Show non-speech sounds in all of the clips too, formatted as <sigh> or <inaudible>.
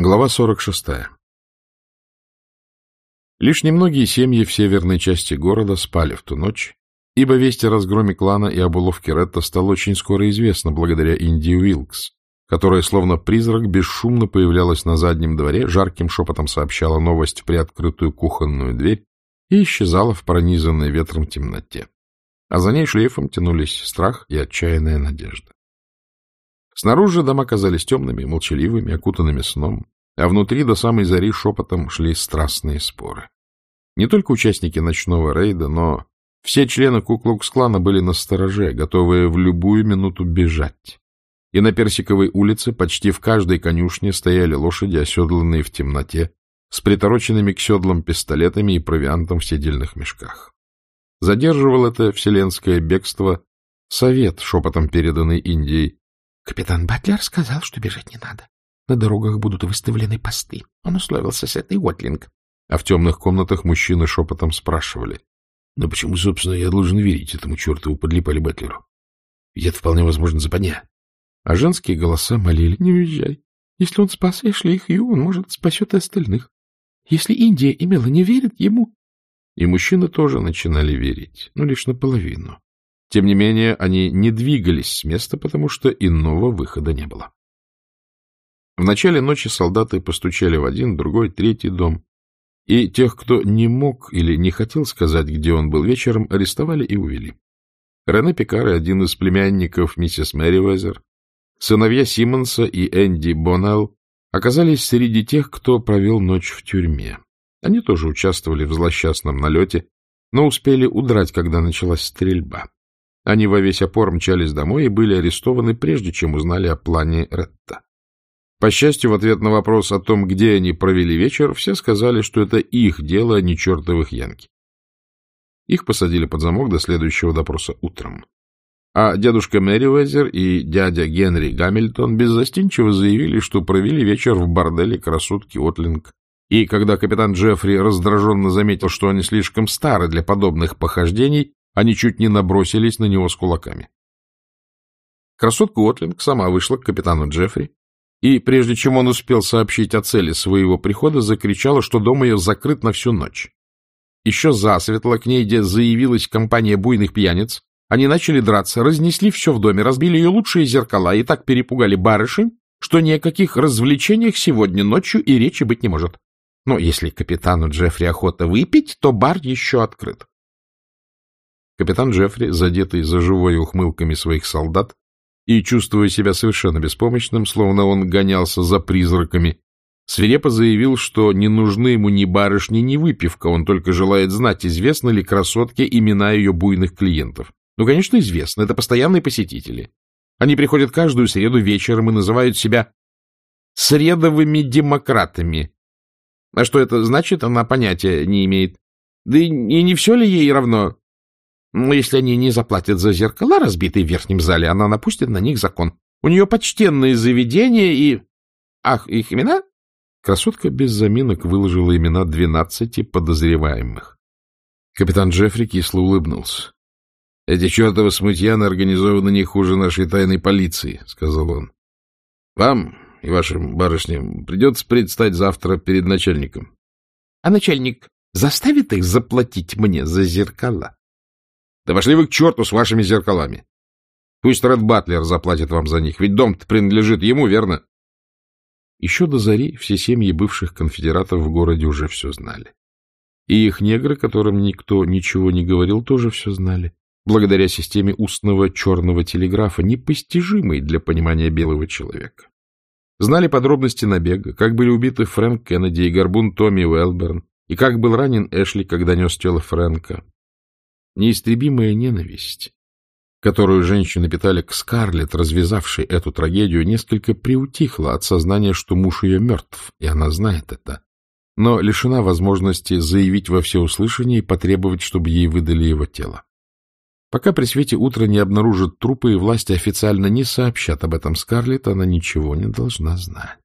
Глава 46. Лишь немногие семьи в северной части города спали в ту ночь, ибо весть о разгроме клана и об уловке Ретта стало очень скоро известно благодаря Инди Уилкс, которая, словно призрак, бесшумно появлялась на заднем дворе, жарким шепотом сообщала новость в приоткрытую кухонную дверь и исчезала в пронизанной ветром темноте. А за ней шлейфом тянулись страх и отчаянная надежда. Снаружи дома казались темными, молчаливыми, окутанными сном, а внутри до самой зари шепотом шли страстные споры. Не только участники ночного рейда, но все члены Куклукс-клана были на стороже, готовые в любую минуту бежать. И на Персиковой улице почти в каждой конюшне стояли лошади, оседланные в темноте, с притороченными к седлам пистолетами и провиантом в седельных мешках. Задерживал это вселенское бегство совет, шепотом переданный Индией, Капитан Батлер сказал, что бежать не надо. На дорогах будут выставлены посты. Он условился с этой Уотлинг. А в темных комнатах мужчины шепотом спрашивали. «Ну — Но почему, собственно, я должен верить этому чертову подлипали Батлеру? Ведь это вполне возможно западня. А женские голоса молили. — Не уезжай. Если он спас Эшли и Хью, он, может, спасет и остальных. Если Индия и не верят ему... И мужчины тоже начинали верить, но лишь наполовину. Тем не менее, они не двигались с места, потому что иного выхода не было. В начале ночи солдаты постучали в один, другой, третий дом, и тех, кто не мог или не хотел сказать, где он был вечером, арестовали и увели. Рене Пикар и один из племянников миссис Мэривезер, сыновья Симмонса и Энди Боннелл оказались среди тех, кто провел ночь в тюрьме. Они тоже участвовали в злосчастном налете, но успели удрать, когда началась стрельба. Они во весь опор мчались домой и были арестованы, прежде чем узнали о плане Ретта. По счастью, в ответ на вопрос о том, где они провели вечер, все сказали, что это их дело, а не чертовых янки. Их посадили под замок до следующего допроса утром. А дедушка Мэри Уэзер и дядя Генри Гамильтон беззастенчиво заявили, что провели вечер в борделе красотки Отлинг. И когда капитан Джеффри раздраженно заметил, что они слишком стары для подобных похождений, они чуть не набросились на него с кулаками. Красотка Уотлинг сама вышла к капитану Джеффри, и, прежде чем он успел сообщить о цели своего прихода, закричала, что дом ее закрыт на всю ночь. Еще засветло к ней, где заявилась компания буйных пьяниц, они начали драться, разнесли все в доме, разбили ее лучшие зеркала и так перепугали барышень, что ни о каких развлечениях сегодня ночью и речи быть не может. Но если капитану Джеффри охота выпить, то бар еще открыт. Капитан Джеффри, задетый за живой ухмылками своих солдат и чувствуя себя совершенно беспомощным, словно он гонялся за призраками, свирепо заявил, что не нужны ему ни барышни, ни выпивка, он только желает знать, известны ли красотке имена ее буйных клиентов. Ну, конечно, известно, это постоянные посетители. Они приходят каждую среду вечером и называют себя средовыми демократами. А что это значит, она понятия не имеет. Да и не все ли ей равно, но если они не заплатят за зеркала, разбитые в верхнем зале, она напустит на них закон. У нее почтенные заведения и... Ах, их имена? Красотка без заминок выложила имена двенадцати подозреваемых. Капитан Джеффри кисло улыбнулся. — Эти чертовы смутьяны организованы не хуже нашей тайной полиции, — сказал он. — Вам и вашим барышням придется предстать завтра перед начальником. — А начальник заставит их заплатить мне за зеркала? Да пошли вы к черту с вашими зеркалами. Пусть Ред Батлер заплатит вам за них, ведь дом-то принадлежит ему, верно? Еще до зари все семьи бывших конфедератов в городе уже все знали. И их негры, которым никто ничего не говорил, тоже все знали, благодаря системе устного черного телеграфа, непостижимой для понимания белого человека. Знали подробности набега, как были убиты Фрэнк Кеннеди и горбун Томми Уэлберн, и как был ранен Эшли, когда нес тело Фрэнка, Неистребимая ненависть, которую женщины питали к Скарлетт, развязавшей эту трагедию, несколько приутихла от сознания, что муж ее мертв, и она знает это, но лишена возможности заявить во всеуслышание и потребовать, чтобы ей выдали его тело. Пока при свете утра не обнаружат трупы и власти официально не сообщат об этом Скарлетт, она ничего не должна знать.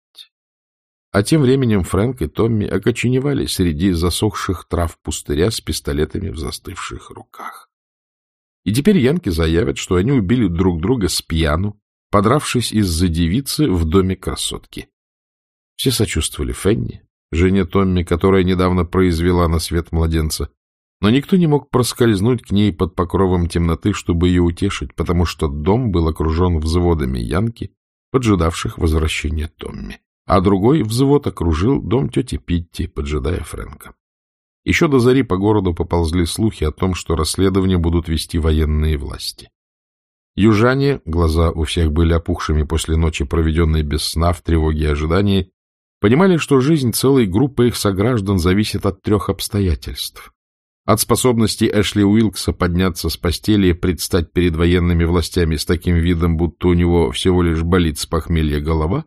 А тем временем Фрэнк и Томми окоченевали среди засохших трав пустыря с пистолетами в застывших руках. И теперь янки заявят, что они убили друг друга с пьяну, подравшись из-за девицы в доме красотки. Все сочувствовали Фенни, жене Томми, которая недавно произвела на свет младенца. Но никто не мог проскользнуть к ней под покровом темноты, чтобы ее утешить, потому что дом был окружен взводами янки, поджидавших возвращения Томми. А другой взвод окружил дом тети Питти, поджидая Фрэнка. Еще до зари по городу поползли слухи о том, что расследование будут вести военные власти. Южане, глаза у всех были опухшими после ночи, проведенной без сна, в тревоге и ожидании, понимали, что жизнь целой группы их сограждан зависит от трех обстоятельств. От способности Эшли Уилкса подняться с постели и предстать перед военными властями с таким видом, будто у него всего лишь болит с похмелья голова,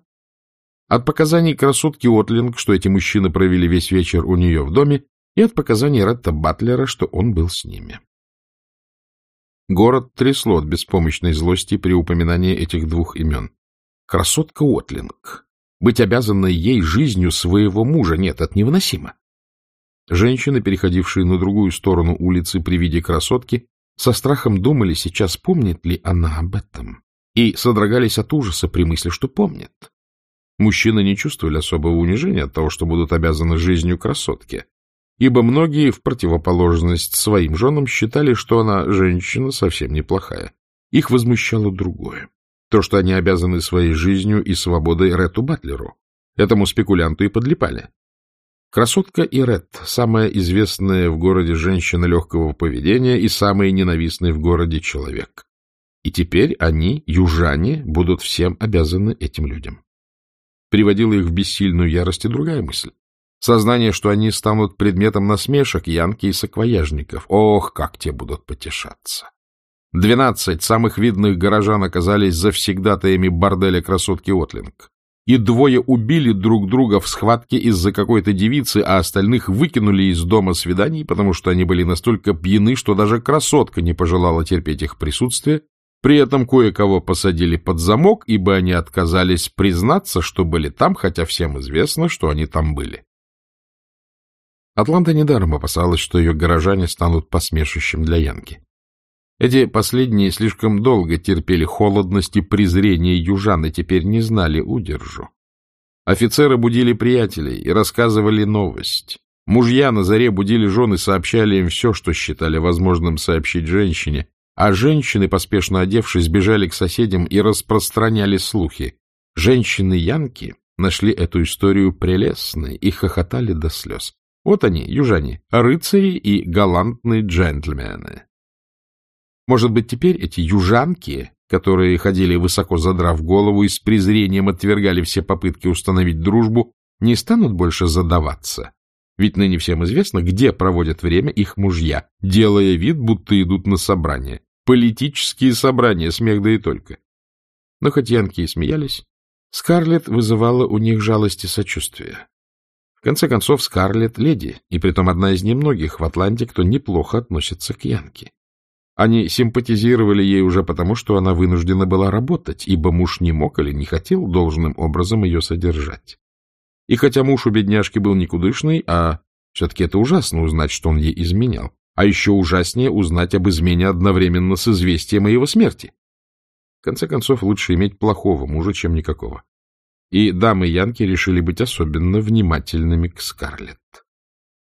от показаний красотки Отлинг, что эти мужчины провели весь вечер у нее в доме, и от показаний Ретта Батлера, что он был с ними. Город трясло от беспомощной злости при упоминании этих двух имен. Красотка Отлинг. Быть обязанной ей жизнью своего мужа, нет, это невыносимо. Женщины, переходившие на другую сторону улицы при виде красотки, со страхом думали, сейчас помнит ли она об этом, и содрогались от ужаса при мысли, что помнит. Мужчины не чувствовали особого унижения от того, что будут обязаны жизнью красотки, ибо многие, в противоположность своим женам, считали, что она, женщина, совсем неплохая. Их возмущало другое. То, что они обязаны своей жизнью и свободой Рету Батлеру. Этому спекулянту и подлипали. Красотка и Рет — самая известная в городе женщина легкого поведения и самый ненавистный в городе человек. И теперь они, южане, будут всем обязаны этим людям. Приводила их в бессильную ярость и другая мысль. Сознание, что они станут предметом насмешек янки и саквояжников. Ох, как те будут потешаться! Двенадцать самых видных горожан оказались завсегдатаями борделя красотки Отлинг. И двое убили друг друга в схватке из-за какой-то девицы, а остальных выкинули из дома свиданий, потому что они были настолько пьяны, что даже красотка не пожелала терпеть их присутствие. При этом кое-кого посадили под замок, ибо они отказались признаться, что были там, хотя всем известно, что они там были. Атланта недаром опасалась, что ее горожане станут посмешищем для Янки. Эти последние слишком долго терпели холодность и презрение южан и теперь не знали удержу. Офицеры будили приятелей и рассказывали новость. Мужья на заре будили жены, сообщали им все, что считали возможным сообщить женщине, а женщины, поспешно одевшись, бежали к соседям и распространяли слухи. Женщины-янки нашли эту историю прелестной и хохотали до слез. Вот они, южане, рыцари и галантные джентльмены. Может быть, теперь эти южанки, которые ходили высоко задрав голову и с презрением отвергали все попытки установить дружбу, не станут больше задаваться. Ведь ныне всем известно, где проводят время их мужья, делая вид, будто идут на собрания. Политические собрания, смех да и только. Но хоть янки и смеялись, Скарлетт вызывала у них жалость и сочувствие конце концов, Скарлетт — леди, и притом одна из немногих в Атланте, кто неплохо относится к Янке. Они симпатизировали ей уже потому, что она вынуждена была работать, ибо муж не мог или не хотел должным образом ее содержать. И хотя муж у бедняжки был никудышный, а все-таки это ужасно узнать, что он ей изменял, а еще ужаснее узнать об измене одновременно с известием о его смерти. В конце концов, лучше иметь плохого мужа, чем никакого и дамы Янки решили быть особенно внимательными к Скарлетт.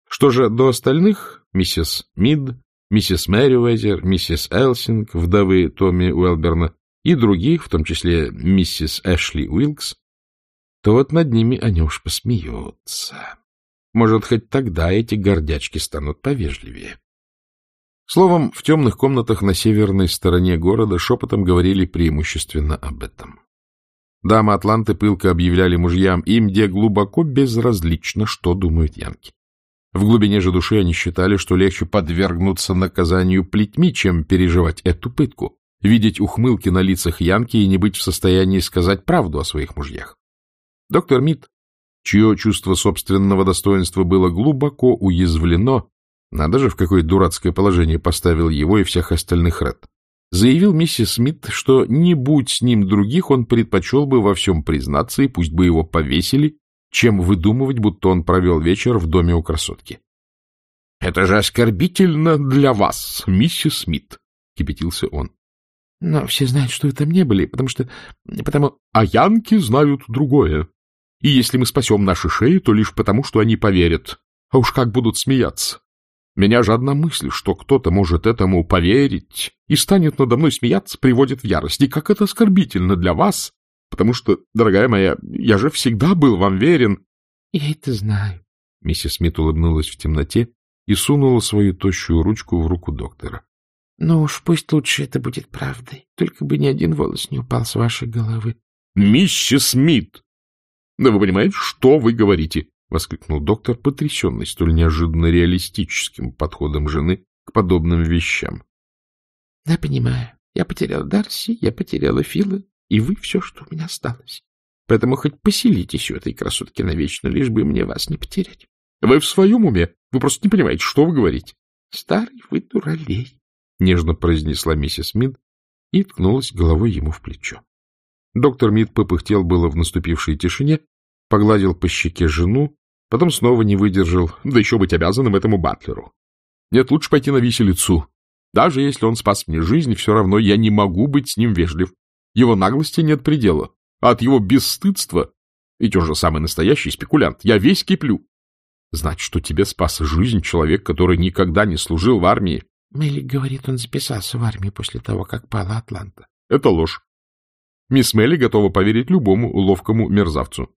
Что же до остальных, миссис Мид, миссис Мэривезер, миссис Элсинг, вдовы Томми Уэлберна и других, в том числе миссис Эшли Уилкс, то вот над ними они уж посмеются. Может, хоть тогда эти гордячки станут повежливее. Словом, в темных комнатах на северной стороне города шепотом говорили преимущественно об этом. Дамы Атланты пылко объявляли мужьям, им где глубоко безразлично, что думают янки. В глубине же души они считали, что легче подвергнуться наказанию плетьми, чем переживать эту пытку, видеть ухмылки на лицах янки и не быть в состоянии сказать правду о своих мужьях. Доктор Мид, чье чувство собственного достоинства было глубоко уязвлено, надо же, в какое дурацкое положение поставил его и всех остальных Ред, заявил миссис Смит, что не будь с ним других, он предпочел бы во всем признаться, и пусть бы его повесили, чем выдумывать, будто он провел вечер в доме у красотки. — Это же оскорбительно для вас, миссис Смит, — кипятился он. — Но все знают, что вы там не были, потому что... потому... — А янки знают другое. И если мы спасем наши шеи, то лишь потому, что они поверят. А уж как будут смеяться. Меня же одна мысль, что кто-то может этому поверить и станет надо мной смеяться, приводит в ярость. И как это оскорбительно для вас, потому что, дорогая моя, я же всегда был вам верен. — Я это знаю. Миссис Смит улыбнулась в темноте и сунула свою тощую ручку в руку доктора. — Ну уж пусть лучше это будет правдой. Только бы ни один волос не упал с вашей головы. — Миссис Смит! Да вы понимаете, что вы говорите? — воскликнул доктор, потрясенный столь неожиданно реалистическим подходом жены к подобным вещам. — Да, понимаю. Я потеряла Дарси, я потеряла Фила, и вы все, что у меня осталось. Поэтому хоть поселитесь у этой красотки навечно, лишь бы мне вас не потерять. Вы в своем уме? Вы просто не понимаете, что вы говорите. Старый вы дуралей, — нежно произнесла миссис Мид и ткнулась головой ему в плечо. Доктор Мид попыхтел было в наступившей тишине, погладил по щеке жену, потом снова не выдержал, да еще быть обязанным этому батлеру. Нет, лучше пойти на виселицу. Даже если он спас мне жизнь, все равно я не могу быть с ним вежлив. Его наглости нет предела. А от его бесстыдства, ведь он же самый настоящий спекулянт, я весь киплю. Знать, что тебе спас жизнь человек, который никогда не служил в армии. Мелли говорит, он записался в армию после того, как пала Атланта. Это ложь. Мисс Мелли готова поверить любому ловкому мерзавцу.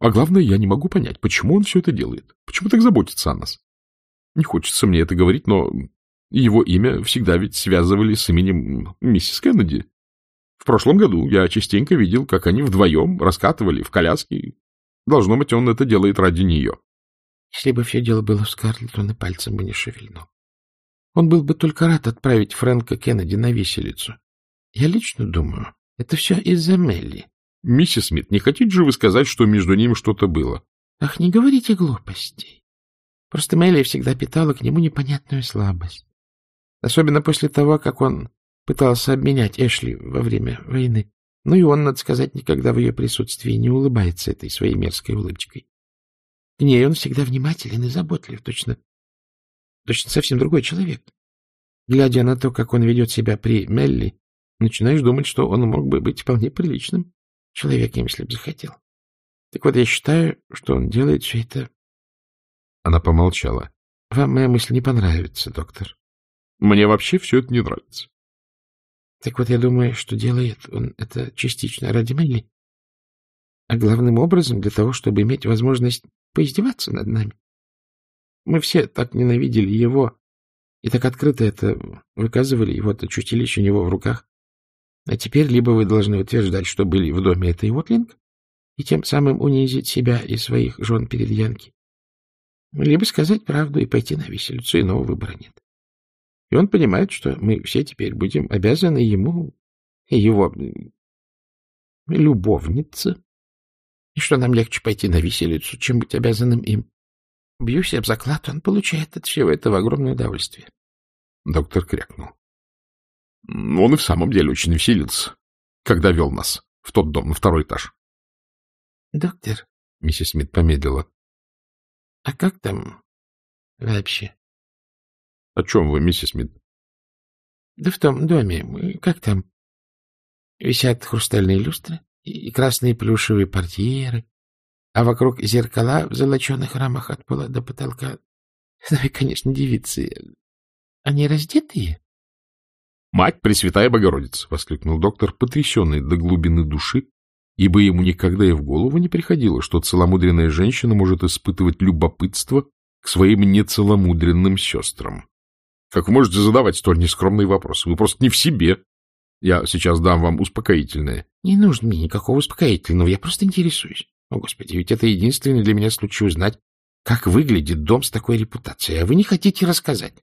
А главное, я не могу понять, почему он все это делает. Почему так заботится о нас? Не хочется мне это говорить, но его имя всегда ведь связывали с именем миссис Кеннеди. В прошлом году я частенько видел, как они вдвоем раскатывали в коляске. Должно быть, он это делает ради нее. Если бы все дело было в Скарлетт, он и пальцем бы не шевельнул. Он был бы только рад отправить Фрэнка Кеннеди на виселицу. Я лично думаю, это все из-за Мелли. — Миссис Смит, не хотите же вы сказать, что между ними что-то было? — Ах, не говорите глупостей. Просто Мелли всегда питала к нему непонятную слабость. Особенно после того, как он пытался обменять Эшли во время войны. Ну и он, надо сказать, никогда в ее присутствии не улыбается этой своей мерзкой улыбочкой. К ней он всегда внимателен и заботлив, точно, точно совсем другой человек. Глядя на то, как он ведет себя при Мелли, начинаешь думать, что он мог бы быть вполне приличным человеком, если бы захотел. Так вот, я считаю, что он делает все это... Она помолчала. — Вам моя мысль не понравится, доктор. — Мне вообще все это не нравится. — Так вот, я думаю, что делает он это частично ради Мелли, а главным образом для того, чтобы иметь возможность поиздеваться над нами. Мы все так ненавидели его и так открыто это выказывали, и вот очутились у него в руках. А теперь либо вы должны утверждать, что были в доме этой Уотлинг, и тем самым унизить себя и своих жен перед Янки, либо сказать правду и пойти на виселицу, иного выбора нет. И он понимает, что мы все теперь будем обязаны ему и его любовнице, и что нам легче пойти на виселицу, чем быть обязанным им. Бьюсь об заклад, он получает от всего этого огромное удовольствие. Доктор крякнул. Он и в самом деле очень веселился, когда вел нас в тот дом на второй этаж. — Доктор, — миссис Смит помедлила, — а как там вообще? — О чем вы, миссис Смит? — Да в том доме. Как там? Висят хрустальные люстры и красные плюшевые портьеры, а вокруг зеркала в золоченых рамах от пола до потолка. <laughs> Ну и, конечно, девицы. Они раздетые? — Мать Пресвятая Богородица! — воскликнул доктор, потрясенный до глубины души, ибо ему никогда и в голову не приходило, что целомудренная женщина может испытывать любопытство к своим нецеломудренным сестрам. Как вы можете задавать столь нескромные вопросы? Вы просто не в себе. Я сейчас дам вам успокоительное. — Не нужно мне никакого успокоительного, я просто интересуюсь. О, Господи, ведь это единственный для меня случай узнать, как выглядит дом с такой репутацией, а вы не хотите рассказать.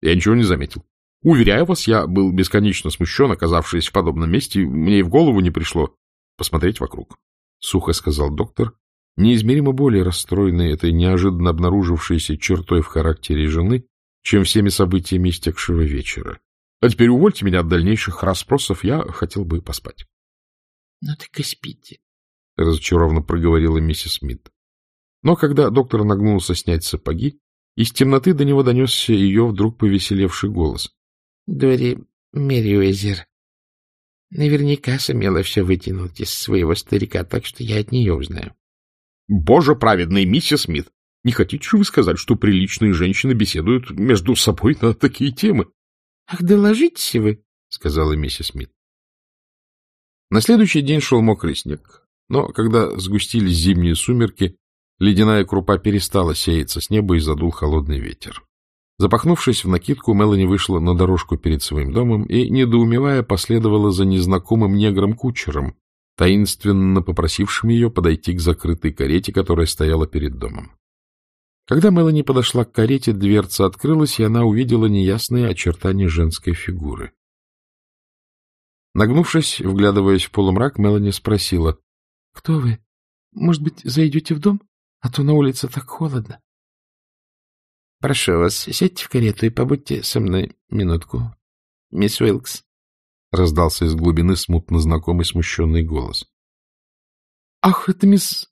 Я ничего не заметил. Уверяю вас, я был бесконечно смущен, оказавшись в подобном месте. Мне и в голову не пришло посмотреть вокруг. Сухо сказал доктор, неизмеримо более расстроенный этой неожиданно обнаружившейся чертой в характере жены, чем всеми событиями истекшего вечера. А теперь увольте меня от дальнейших расспросов, я хотел бы поспать. — Ну так и спите, — разочарованно проговорила миссис Смит. Но когда доктор нагнулся снять сапоги, из темноты до него донесся ее вдруг повеселевший голос. — Дори Мерриуэзер наверняка сумела все вытянуть из своего старика, так что я от нее узнаю. Боже праведный, миссис Смит, не хотите же вы сказать, что приличные женщины беседуют между собой на такие темы? — Ах, доложитесь вы, — сказала миссис Смит. На следующий день шел мокрый снег, но когда сгустились зимние сумерки, ледяная крупа перестала сеяться с неба и задул холодный ветер. Запахнувшись в накидку, Мелани вышла на дорожку перед своим домом и, недоумевая, последовала за незнакомым негром-кучером, таинственно попросившим ее подойти к закрытой карете, которая стояла перед домом. Когда Мелани подошла к карете, дверца открылась, и она увидела неясные очертания женской фигуры. Нагнувшись, вглядываясь в полумрак, Мелани спросила. — Кто вы? Может быть, зайдете в дом? А то на улице так холодно. — Прошу вас, сядьте в карету и побудьте со мной минутку. Мисс Уилкс. — раздался из глубины смутно знакомый смущенный голос. — Ах, это мисс...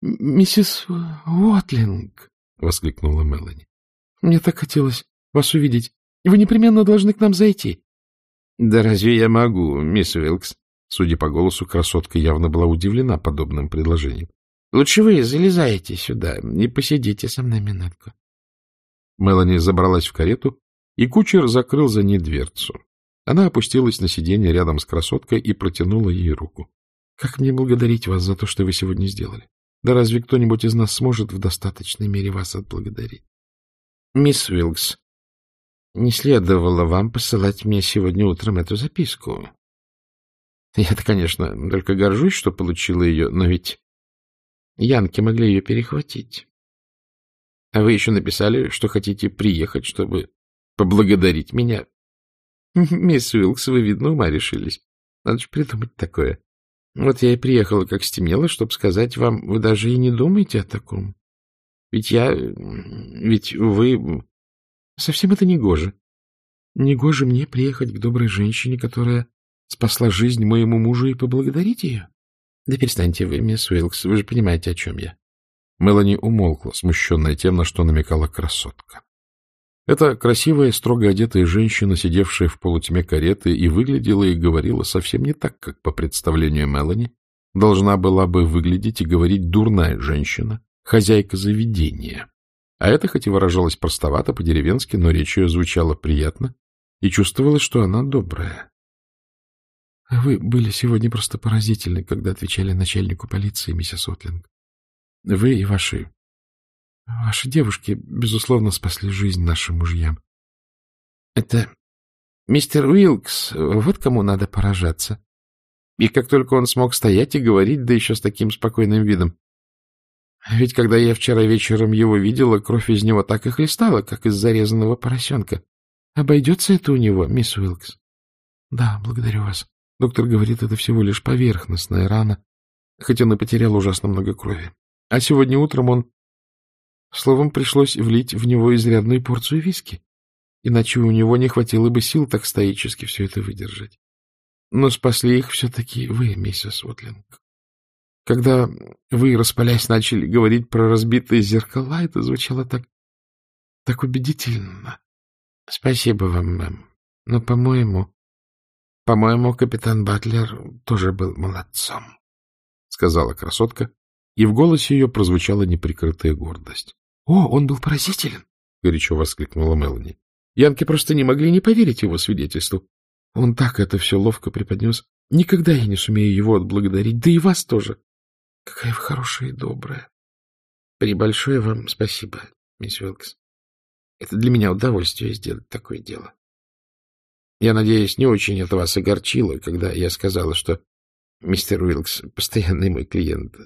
миссис Уотлинг! — воскликнула Мелани. — Мне так хотелось вас увидеть. Вы непременно должны к нам зайти. — Да разве я могу, мисс Уилкс? Судя по голосу, красотка явно была удивлена подобным предложением. — Лучше вы залезайте сюда и посидите со мной минутку. Мелани забралась в карету, и кучер закрыл за ней дверцу. Она опустилась на сиденье рядом с красоткой и протянула ей руку. — Как мне благодарить вас за то, что вы сегодня сделали? Да разве кто-нибудь из нас сможет в достаточной мере вас отблагодарить? — Мисс Уилкс, не следовало вам посылать мне сегодня утром эту записку. Я-то, конечно, только горжусь, что получила ее, но ведь янки могли ее перехватить. А вы еще написали, что хотите приехать, чтобы поблагодарить меня. Мисс Уилкс, вы, видно, ума решились. Надо же придумать такое. Вот я и приехала, как стемнело, чтобы сказать вам, вы даже и не думаете о таком. Ведь я... Ведь вы... Совсем это не гоже. Не гоже мне приехать к доброй женщине, которая спасла жизнь моему мужу, и поблагодарить ее? Да перестаньте вы, мисс Уилкс, вы же понимаете, о чем я. Мелани умолкла, смущенная тем, на что намекала красотка. Эта красивая, строго одетая женщина, сидевшая в полутьме кареты, и выглядела и говорила совсем не так, как по представлению Мелани, должна была бы выглядеть и говорить дурная женщина, хозяйка заведения. А это, хоть и выражалось простовато по-деревенски, но речь ее звучала приятно, и чувствовалось, что она добрая. — Вы были сегодня просто поразительны, когда отвечали начальнику полиции, миссис Отлинг. Вы и ваши... Ваши девушки, безусловно, спасли жизнь нашим мужьям. — Это мистер Уилкс, вот кому надо поражаться. И как только он смог стоять и говорить, да еще с таким спокойным видом, ведь когда я вчера вечером его видела, кровь из него так и хлестала, как из зарезанного поросенка. Обойдется это у него, мисс Уилкс? — Да, благодарю вас. Доктор говорит, это всего лишь поверхностная рана, хоть он и потерял ужасно много крови. А сегодня утром он... Словом, пришлось влить в него изрядную порцию виски, иначе у него не хватило бы сил так стоически все это выдержать. Но спасли их все-таки вы, миссис Уотлинг. Когда вы, распалясь, начали говорить про разбитые зеркала, это звучало так... так убедительно. Спасибо вам, мэм. Но, по-моему... По-моему, капитан Батлер тоже был молодцом, — сказала красотка, и в голосе ее прозвучала неприкрытая гордость. — О, он был поразителен! — горячо воскликнула Мелани. Янки просто не могли не поверить его свидетельству. Он так это все ловко преподнес. Никогда я не сумею его отблагодарить, да и вас тоже. Какая вы хорошая и добрая. Прибольшое вам спасибо, мисс Уилкс. Это для меня удовольствие сделать такое дело. Я надеюсь, не очень это вас огорчило, когда я сказала, что мистер Уилкс — постоянный мой клиент.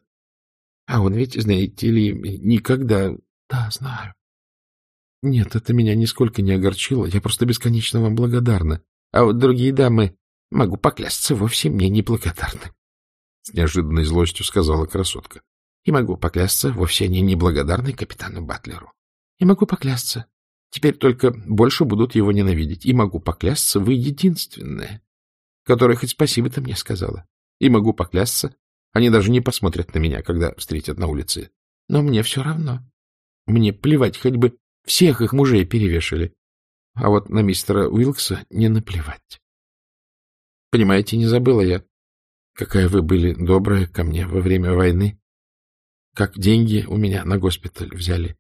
А он ведь, знаете ли, никогда... Да, знаю. Нет, это меня нисколько не огорчило. Я просто бесконечно вам благодарна. А вот другие дамы, могу поклясться, вовсе мне не благодарны. — с неожиданной злостью сказала красотка. — И могу поклясться, вовсе они неблагодарны капитану Батлеру. И могу поклясться. Теперь только больше будут его ненавидеть. И могу поклясться, вы единственная, которая хоть спасибо-то мне сказала. И могу поклясться, они даже не посмотрят на меня, когда встретят на улице. Но мне все равно. Мне плевать, хоть бы всех их мужей перевешали. А вот на мистера Уилкса не наплевать. Понимаете, не забыла я, какая вы были добрая ко мне во время войны. как деньги у меня на госпиталь взяли.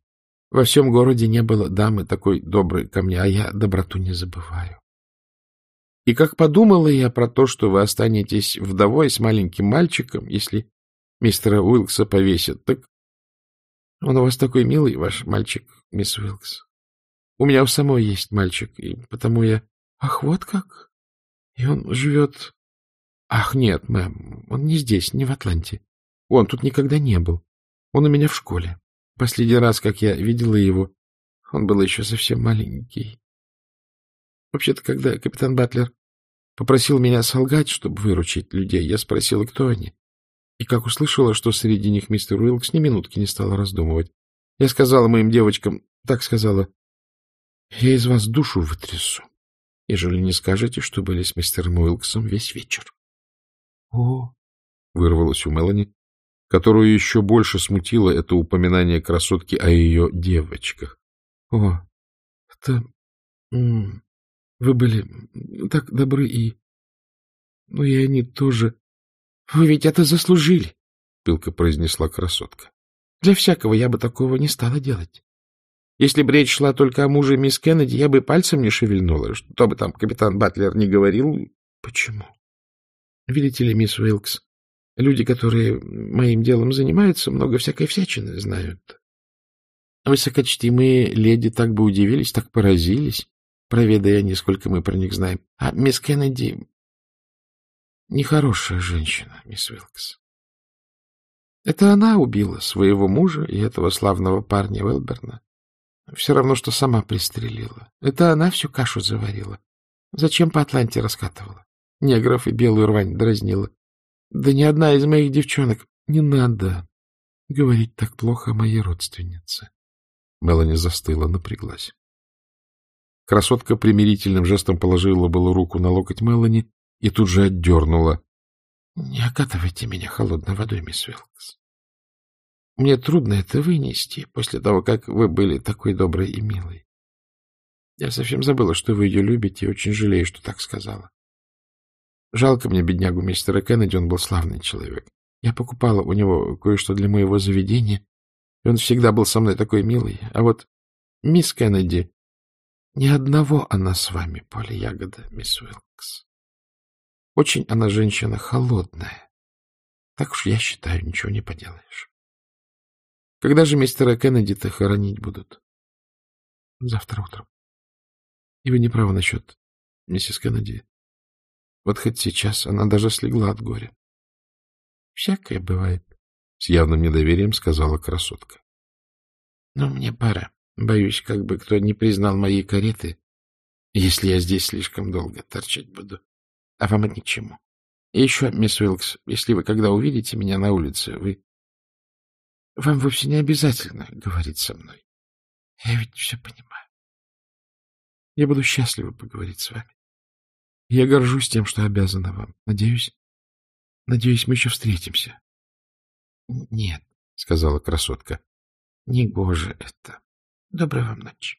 Во всем городе не было дамы такой доброй ко мне, а я доброту не забываю. И как подумала я про то, что вы останетесь вдовой с маленьким мальчиком, если мистера Уилкса повесят, так он у вас такой милый, ваш мальчик, мисс Уилкс. У меня у самой есть мальчик, и потому я... Ах, вот как? И он живет... Ах, нет, мэм, он не здесь, не в Атланте. Он тут никогда не был. Он у меня в школе. Последний раз, как я видела его, он был еще совсем маленький. Вообще-то, когда капитан Батлер попросил меня солгать, чтобы выручить людей, я спросила, кто они. И как услышала, что среди них мистер Уилкс, ни минутки не стала раздумывать. Я сказала моим девочкам, так сказала, я из вас душу вытрясу, ежели не скажете, что были с мистером Уилксом весь вечер. — О! — вырвалось у Мелани, которую еще больше смутило это упоминание красотки о ее девочках. — О, это... Вы были так добры и... Ну, и они тоже... Вы ведь это заслужили, — пылко произнесла красотка. Для всякого я бы такого не стала делать. Если бы речь шла только о муже мисс Кеннеди, я бы пальцем не шевельнула, что бы там капитан Батлер не говорил. Почему? Видите ли, мисс Уилкс, люди, которые моим делом занимаются, много всякой всячины знают. Высокочтимые леди так бы удивились, так поразились, проведая они, сколько мы про них знаем. А мисс Кеннеди нехорошая женщина, мисс Уилкс. Это она убила своего мужа и этого славного парня Уэлберна. Все равно, что сама пристрелила. Это она всю кашу заварила. Зачем по Атланте раскатывала? Негров и белую рвань дразнила. Да ни одна из моих девчонок. Не надо говорить так плохо о моей родственнице. Мелани застыла, напряглась. Красотка примирительным жестом положила было руку на локоть Мелани и тут же отдернула. — Не окатывайте меня холодной водой, мисс Уилкс. Мне трудно это вынести после того, как вы были такой доброй и милой. Я совсем забыла, что вы ее любите, и очень жалею, что так сказала. Жалко мне беднягу мистера Кеннеди, он был славный человек. Я покупала у него кое-что для моего заведения, и он всегда был со мной такой милый. А вот мисс Кеннеди... Ни одного она с вами, поле ягода, мисс Уилкс. Очень она женщина холодная. Так уж я считаю, ничего не поделаешь. Когда же мистера Кеннеди-то хоронить будут? Завтра утром. И вы не правы насчет миссис Кеннеди. Вот хоть сейчас она даже слегла от горя. Всякое бывает, — с явным недоверием сказала красотка. Но мне пора. Боюсь, как бы кто не признал моей кареты, если я здесь слишком долго торчать буду. А вам это ни к чему. И еще, мисс Уилкс, если вы когда увидите меня на улице, вы вам вовсе не обязательно говорить со мной. Я ведь все понимаю. Я буду счастлива поговорить с вами. Я горжусь тем, что обязана вам. Надеюсь, надеюсь, мы еще встретимся. — Нет, — сказала красотка, — не гоже это. Доброй вам ночи.